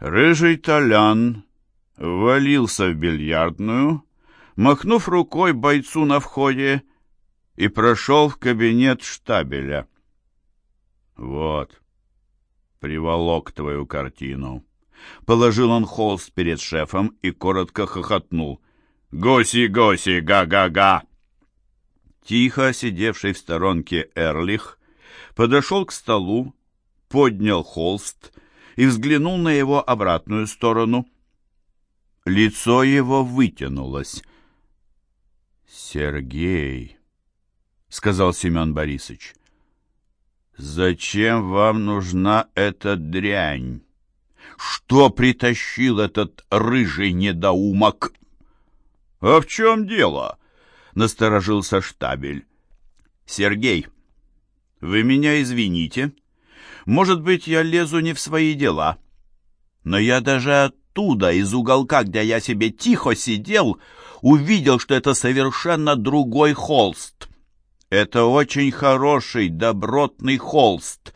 Рыжий Толян ввалился в бильярдную, махнув рукой бойцу на входе, и прошел в кабинет штабеля. «Вот, приволок твою картину». Положил он холст перед шефом и коротко хохотнул. «Госи, госи, га-га-га!» Тихо сидевший в сторонке Эрлих подошел к столу, поднял холст и взглянул на его обратную сторону. Лицо его вытянулось. «Сергей», — сказал Семен Борисович, — «зачем вам нужна эта дрянь? Что притащил этот рыжий недоумок?» «А в чем дело?» — насторожился штабель. «Сергей, вы меня извините. Может быть, я лезу не в свои дела. Но я даже оттуда, из уголка, где я себе тихо сидел, увидел, что это совершенно другой холст. Это очень хороший, добротный холст.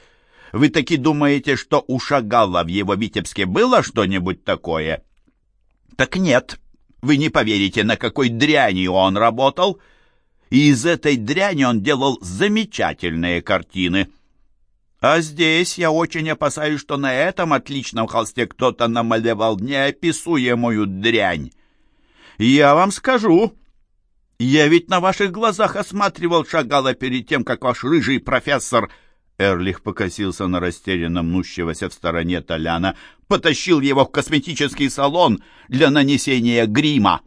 Вы таки думаете, что у Шагала в его Витебске было что-нибудь такое? Так нет, вы не поверите, на какой дряни он работал. И из этой дряни он делал замечательные картины. А здесь я очень опасаюсь, что на этом отличном холсте кто-то намалевал неописуемую дрянь. Я вам скажу, я ведь на ваших глазах осматривал Шагала перед тем, как ваш рыжий профессор Эрлих покосился на растерянно мнущегося в стороне Толяна, потащил его в косметический салон для нанесения грима.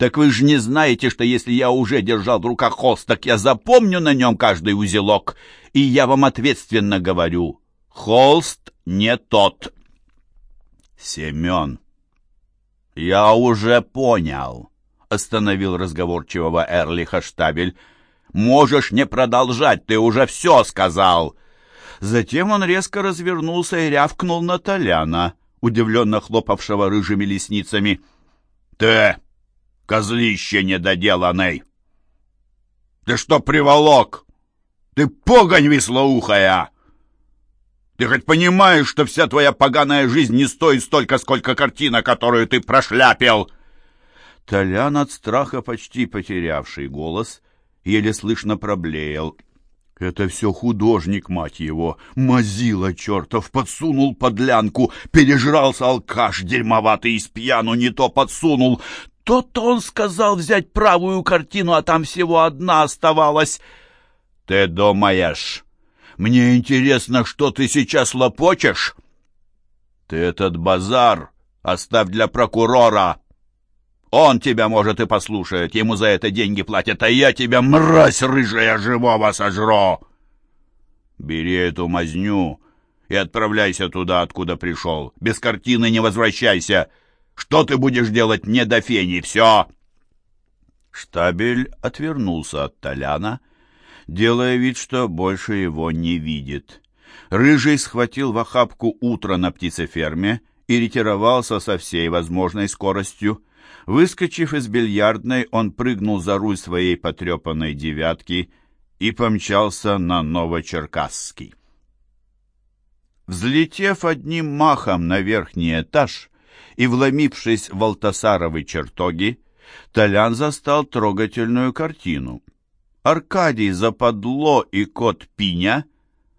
«Так вы же не знаете, что если я уже держал в руках холст, так я запомню на нем каждый узелок. И я вам ответственно говорю, холст не тот». «Семен, я уже понял», — остановил разговорчивого Эрлиха штабель. «Можешь не продолжать, ты уже все сказал!» Затем он резко развернулся и рявкнул на Толяна, удивленно хлопавшего рыжими лесницами. «Ты, козлище недоделанный! Ты что приволок? Ты погонь веслоухая! Ты хоть понимаешь, что вся твоя поганая жизнь не стоит столько, сколько картина, которую ты прошляпил?» Толян от страха почти потерявший голос — еле слышно проблеял. Это все художник, мать его, мазила чертов, подсунул подлянку, пережрался алкаш дерьмоватый из пьяну, не то подсунул. То-то он сказал взять правую картину, а там всего одна оставалась. Ты думаешь, мне интересно, что ты сейчас лопочешь? Ты этот базар оставь для прокурора. Он тебя, может, и послушает, ему за это деньги платят, а я тебя, мразь рыжая, живого сожру. Бери эту мазню и отправляйся туда, откуда пришел. Без картины не возвращайся. Что ты будешь делать не до фени? Все!» Штабель отвернулся от Толяна, делая вид, что больше его не видит. Рыжий схватил в охапку утро на птицеферме и ретировался со всей возможной скоростью. Выскочив из бильярдной, он прыгнул за руль своей потрепанной «девятки» и помчался на Новочеркасский. Взлетев одним махом на верхний этаж и вломившись в Алтасаровы чертоги, Толян застал трогательную картину. Аркадий Западло и кот Пиня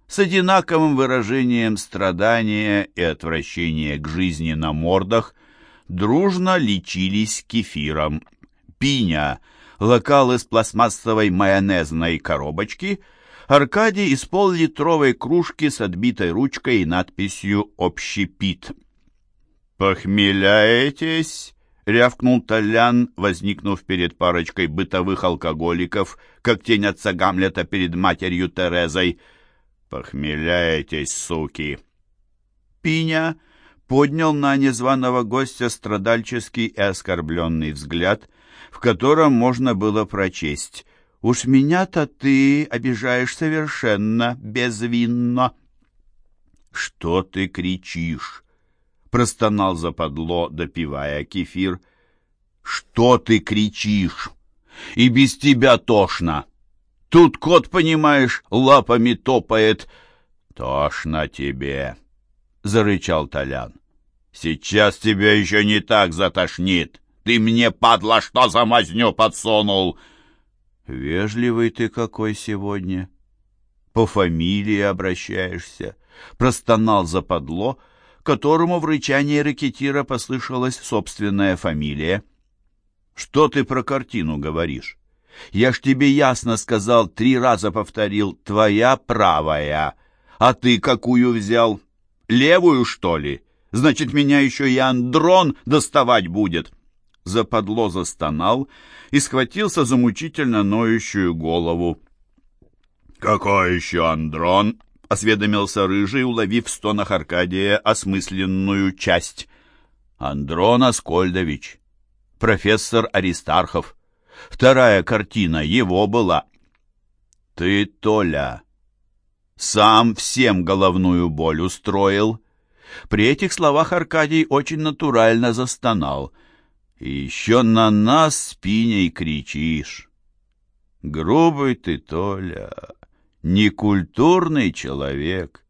с одинаковым выражением страдания и отвращения к жизни на мордах дружно лечились кефиром. Пиня локал из пластмассовой майонезной коробочки, Аркадий из пол-литровой кружки с отбитой ручкой и надписью «Общепит». «Похмеляетесь?» — рявкнул Толян, возникнув перед парочкой бытовых алкоголиков, как тень отца Гамлета перед матерью Терезой. «Похмеляетесь, суки!» Пиня поднял на незваного гостя страдальческий и оскорбленный взгляд, в котором можно было прочесть «Уж меня-то ты обижаешь совершенно безвинно». «Что ты кричишь?» — простонал западло, допивая кефир. «Что ты кричишь? И без тебя тошно. Тут кот, понимаешь, лапами топает. Тошно тебе!» — зарычал Толян. Сейчас тебя еще не так затошнит. Ты мне, падла, что за мазню подсунул? Вежливый ты какой сегодня. По фамилии обращаешься. Простонал западло, которому в рычании ракетира послышалась собственная фамилия. Что ты про картину говоришь? Я ж тебе ясно сказал, три раза повторил, твоя правая. А ты какую взял? Левую, что ли? Значит, меня еще и Андрон доставать будет. Западло застонал и схватился за мучительно ноющую голову. «Какой еще Андрон?» — осведомился Рыжий, уловив в стонах Аркадия осмысленную часть. «Андрон Аскольдович, профессор Аристархов. Вторая картина его была. Ты, Толя, сам всем головную боль устроил». При этих словах Аркадий очень натурально застонал. «И еще на нас спиней кричишь!» «Грубый ты, Толя, некультурный человек!»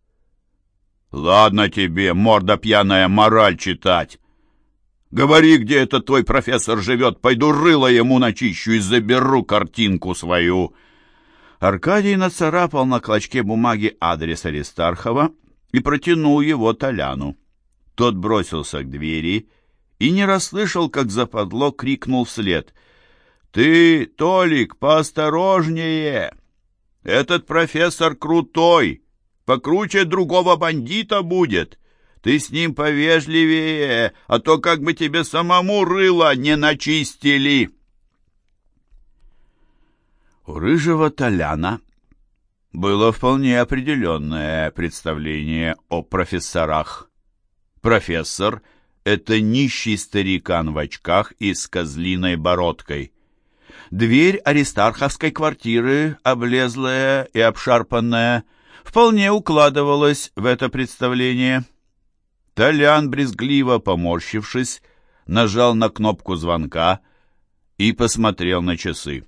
«Ладно тебе, морда пьяная, мораль читать!» «Говори, где этот твой профессор живет, пойду рыло ему начищу и заберу картинку свою!» Аркадий нацарапал на клочке бумаги адрес Аристархова и протянул его Толяну. Тот бросился к двери и не расслышал, как западло крикнул вслед. «Ты, Толик, поосторожнее! Этот профессор крутой, покруче другого бандита будет!» Ты с ним повежливее, а то как бы тебе самому рыло не начистили. У рыжего Толяна было вполне определенное представление о профессорах. Профессор — это нищий старикан в очках и с козлиной бородкой. Дверь аристарховской квартиры, облезлая и обшарпанная, вполне укладывалась в это представление. Толян, брезгливо поморщившись, нажал на кнопку звонка и посмотрел на часы.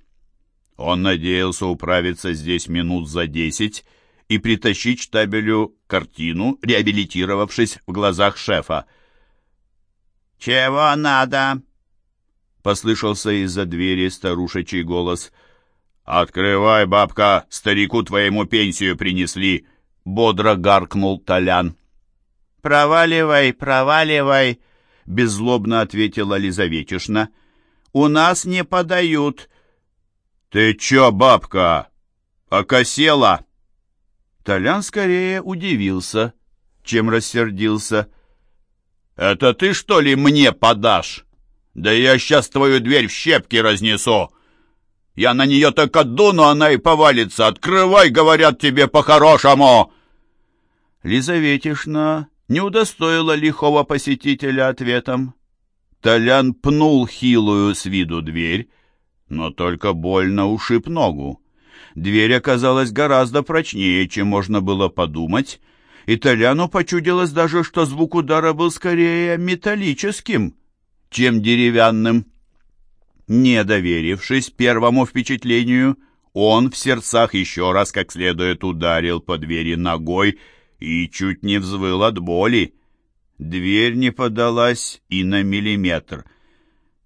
Он надеялся управиться здесь минут за десять и притащить штабелю картину, реабилитировавшись в глазах шефа. «Чего надо?» — послышался из-за двери старушечий голос. «Открывай, бабка, старику твоему пенсию принесли!» — бодро гаркнул Толян. «Проваливай, проваливай!» — беззлобно ответила Лизаветишна. «У нас не подают!» «Ты чё, бабка, окосела?» Толян скорее удивился, чем рассердился. «Это ты, что ли, мне подашь? Да я сейчас твою дверь в щепки разнесу! Я на нее только дуну, она и повалится! Открывай, говорят тебе по-хорошему!» Лизаветишна не удостоила лихого посетителя ответом. Толян пнул хилую с виду дверь, но только больно ушиб ногу. Дверь оказалась гораздо прочнее, чем можно было подумать, и Толяну почудилось даже, что звук удара был скорее металлическим, чем деревянным. Не доверившись первому впечатлению, он в сердцах еще раз как следует ударил по двери ногой и чуть не взвыл от боли. Дверь не подалась и на миллиметр.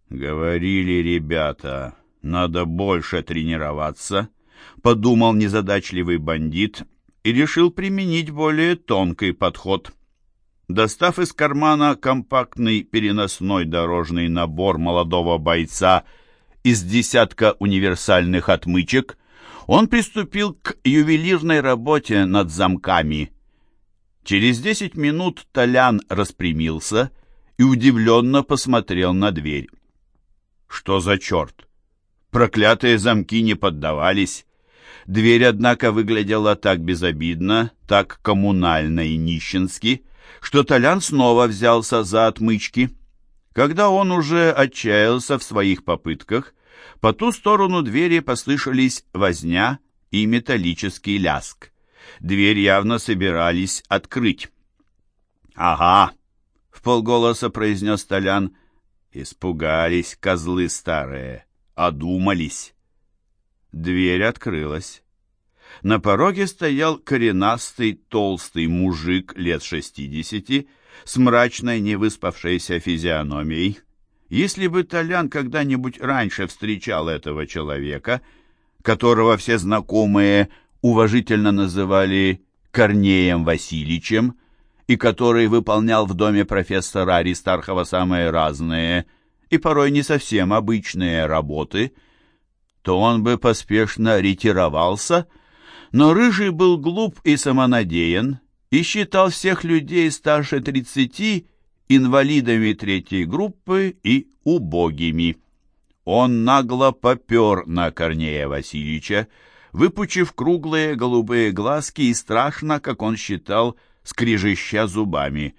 Говорили ребята, надо больше тренироваться, подумал незадачливый бандит и решил применить более тонкий подход. Достав из кармана компактный переносной дорожный набор молодого бойца из десятка универсальных отмычек, он приступил к ювелирной работе над замками. Через десять минут Толян распрямился и удивленно посмотрел на дверь. Что за черт? Проклятые замки не поддавались. Дверь, однако, выглядела так безобидно, так коммунально и нищенски, что Толян снова взялся за отмычки. Когда он уже отчаялся в своих попытках, по ту сторону двери послышались возня и металлический ляск. Дверь явно собирались открыть. «Ага!» — в полголоса произнес Толян. «Испугались козлы старые!» одумались. Дверь открылась. На пороге стоял коренастый толстый мужик лет шестидесяти с мрачной невыспавшейся физиономией. Если бы Толян когда-нибудь раньше встречал этого человека, которого все знакомые уважительно называли Корнеем Васильевичем, и который выполнял в доме профессора Аристархова самые разные и порой не совсем обычные работы, то он бы поспешно ретировался, но Рыжий был глуп и самонадеян и считал всех людей старше тридцати инвалидами третьей группы и убогими. Он нагло попер на Корнея Васильевича, выпучив круглые голубые глазки и страшно, как он считал, скрежеща зубами.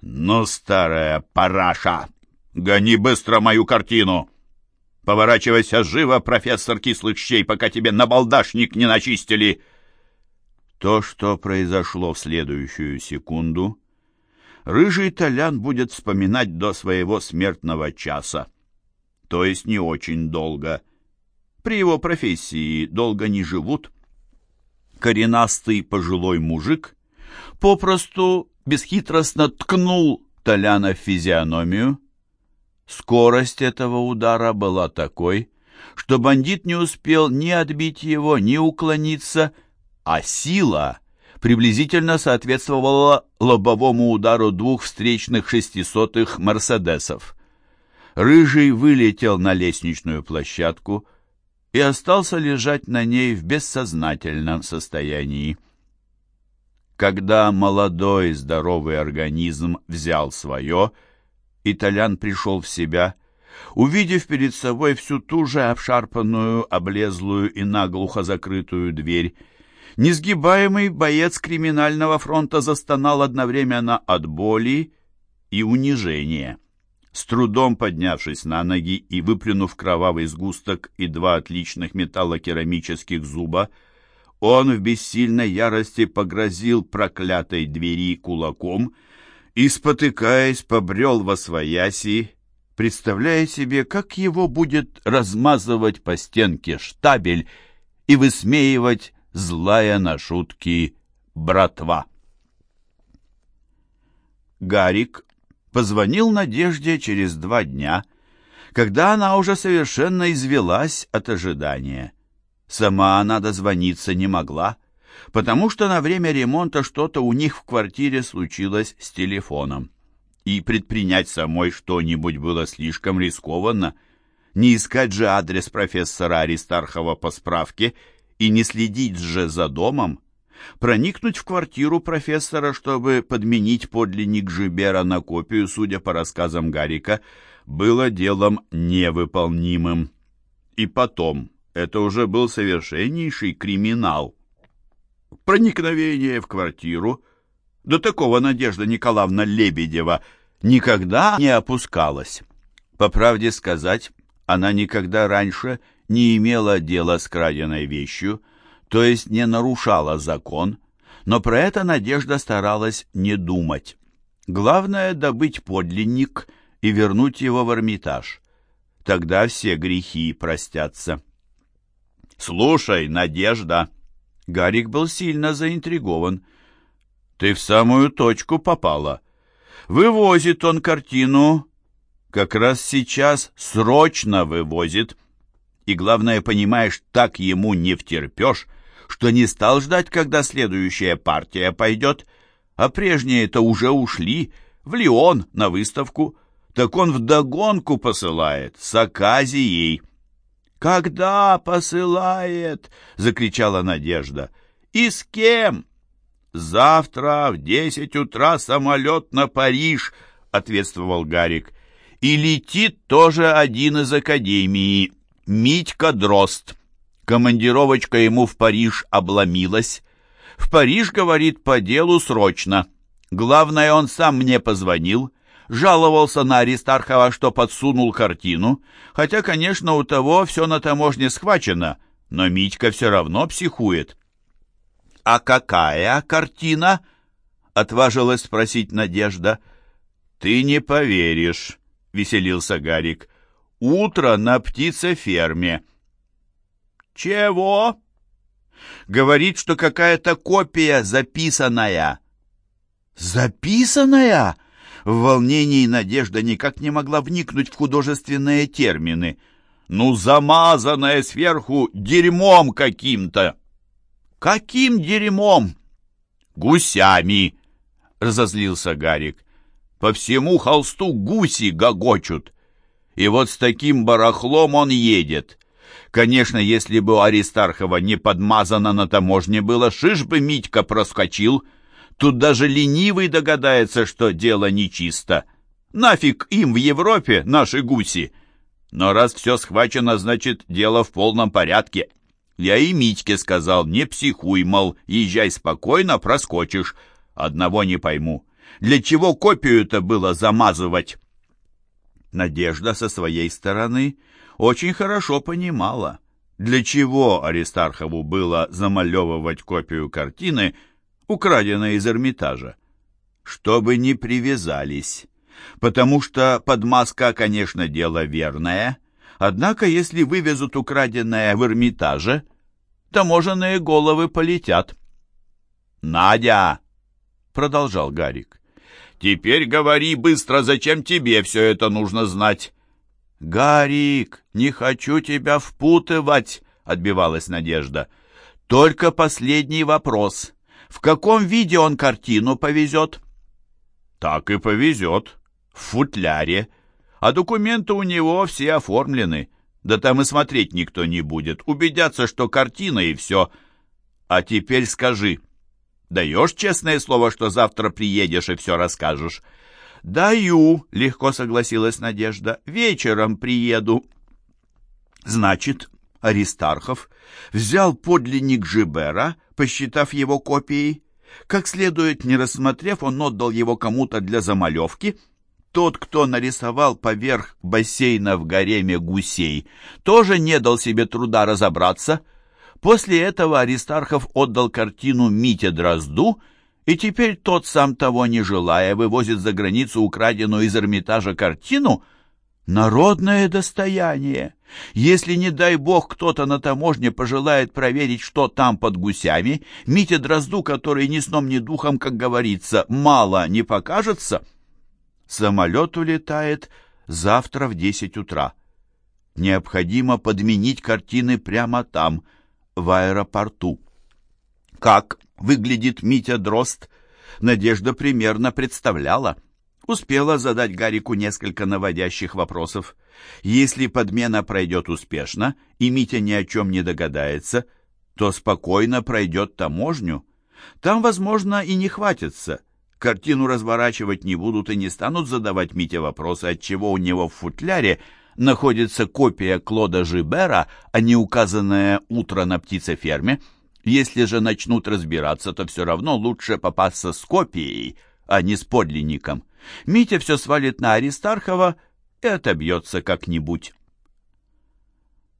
«Ну, старая параша, гони быстро мою картину! Поворачивайся живо, профессор кислых щей, пока тебе набалдашник не начистили!» То, что произошло в следующую секунду, рыжий Толян будет вспоминать до своего смертного часа, то есть не очень долго. При его профессии долго не живут. Коренастый пожилой мужик попросту бесхитростно ткнул Толяна в физиономию. Скорость этого удара была такой, что бандит не успел ни отбить его, ни уклониться, а сила приблизительно соответствовала лобовому удару двух встречных шестисотых «Мерседесов». Рыжий вылетел на лестничную площадку и остался лежать на ней в бессознательном состоянии. Когда молодой здоровый организм взял свое, Итальян пришел в себя, увидев перед собой всю ту же обшарпанную, облезлую и наглухо закрытую дверь, несгибаемый боец криминального фронта застонал одновременно от боли и унижения. С трудом поднявшись на ноги и выплюнув кровавый сгусток и два отличных металлокерамических зуба, он в бессильной ярости погрозил проклятой двери кулаком и, спотыкаясь, побрел во свояси, представляя себе, как его будет размазывать по стенке штабель и высмеивать злая на шутки братва. Гарик позвонил Надежде через два дня, когда она уже совершенно извелась от ожидания. Сама она дозвониться не могла, потому что на время ремонта что-то у них в квартире случилось с телефоном. И предпринять самой что-нибудь было слишком рискованно. Не искать же адрес профессора Аристархова по справке и не следить же за домом. Проникнуть в квартиру профессора, чтобы подменить подлинник Жибера на копию, судя по рассказам Гарика, было делом невыполнимым. И потом, это уже был совершеннейший криминал. Проникновение в квартиру до такого Надежда Николаевна Лебедева никогда не опускалась. По правде сказать, она никогда раньше не имела дела с краденой вещью, то есть не нарушала закон, но про это Надежда старалась не думать. Главное — добыть подлинник и вернуть его в Эрмитаж. Тогда все грехи простятся. «Слушай, Надежда!» Гарик был сильно заинтригован. «Ты в самую точку попала. Вывозит он картину. Как раз сейчас срочно вывозит. И главное, понимаешь, так ему не втерпешь, что не стал ждать, когда следующая партия пойдет, а прежние-то уже ушли в Лион на выставку. Так он вдогонку посылает с оказией». «Когда посылает?» — закричала Надежда. «И с кем?» «Завтра в десять утра самолет на Париж», — ответствовал Гарик. «И летит тоже один из академии, Митька Дрозд. Командировочка ему в Париж обломилась. В Париж, говорит, по делу срочно. Главное, он сам мне позвонил» жаловался на Аристархова, что подсунул картину, хотя, конечно, у того все на таможне схвачено, но Митька все равно психует. «А какая картина?» — отважилась спросить Надежда. «Ты не поверишь», — веселился Гарик. «Утро на птицеферме». «Чего?» «Говорит, что какая-то копия записанная». «Записанная?» В волнении Надежда никак не могла вникнуть в художественные термины. «Ну, замазанное сверху дерьмом каким-то!» «Каким дерьмом?» «Гусями!» — разозлился Гарик. «По всему холсту гуси гогочут. И вот с таким барахлом он едет. Конечно, если бы у Аристархова не подмазано на таможне было, шиш бы Митька проскочил. Тут даже ленивый догадается, что дело нечисто. Нафиг им в Европе наши гуси. Но раз все схвачено, значит, дело в полном порядке. Я и Митьке сказал, не психуй, мол, езжай спокойно, проскочишь. Одного не пойму. Для чего копию-то было замазывать? Надежда со своей стороны очень хорошо понимала, для чего Аристархову было замалевывать копию картины, украденной из Эрмитажа. Чтобы не привязались, потому что подмазка, конечно, дело верное, однако если вывезут украденное в Эрмитаже, таможенные головы полетят. «Надя!» — продолжал Гарик. «Теперь говори быстро, зачем тебе все это нужно знать?» «Гарик, не хочу тебя впутывать», — отбивалась Надежда. «Только последний вопрос. В каком виде он картину повезет?» «Так и повезет. В футляре. А документы у него все оформлены. Да там и смотреть никто не будет. Убедятся, что картина и все. А теперь скажи, даешь честное слово, что завтра приедешь и все расскажешь?» «Даю», — легко согласилась Надежда. «Вечером приеду». Значит, Аристархов взял подлинник Жибера, посчитав его копией. Как следует, не рассмотрев, он отдал его кому-то для замалевки. Тот, кто нарисовал поверх бассейна в гареме гусей, тоже не дал себе труда разобраться. После этого Аристархов отдал картину Мите Дрозду — и теперь тот, сам того не желая, вывозит за границу украденную из Эрмитажа картину? Народное достояние! Если, не дай бог, кто-то на таможне пожелает проверить, что там под гусями, Мите Дрозду, который ни сном, ни духом, как говорится, мало не покажется, самолет улетает завтра в десять утра. Необходимо подменить картины прямо там, в аэропорту. Как выглядит Митя Дрозд, Надежда примерно представляла. Успела задать Гарику несколько наводящих вопросов. Если подмена пройдет успешно, и Митя ни о чем не догадается, то спокойно пройдет таможню. Там, возможно, и не хватится. Картину разворачивать не будут и не станут задавать Мите вопросы, отчего у него в футляре находится копия Клода Жибера, а не указанное утро на птицеферме. Если же начнут разбираться, то все равно лучше попасться с копией, а не с подлинником. Митя все свалит на Аристархова и отобьется как-нибудь.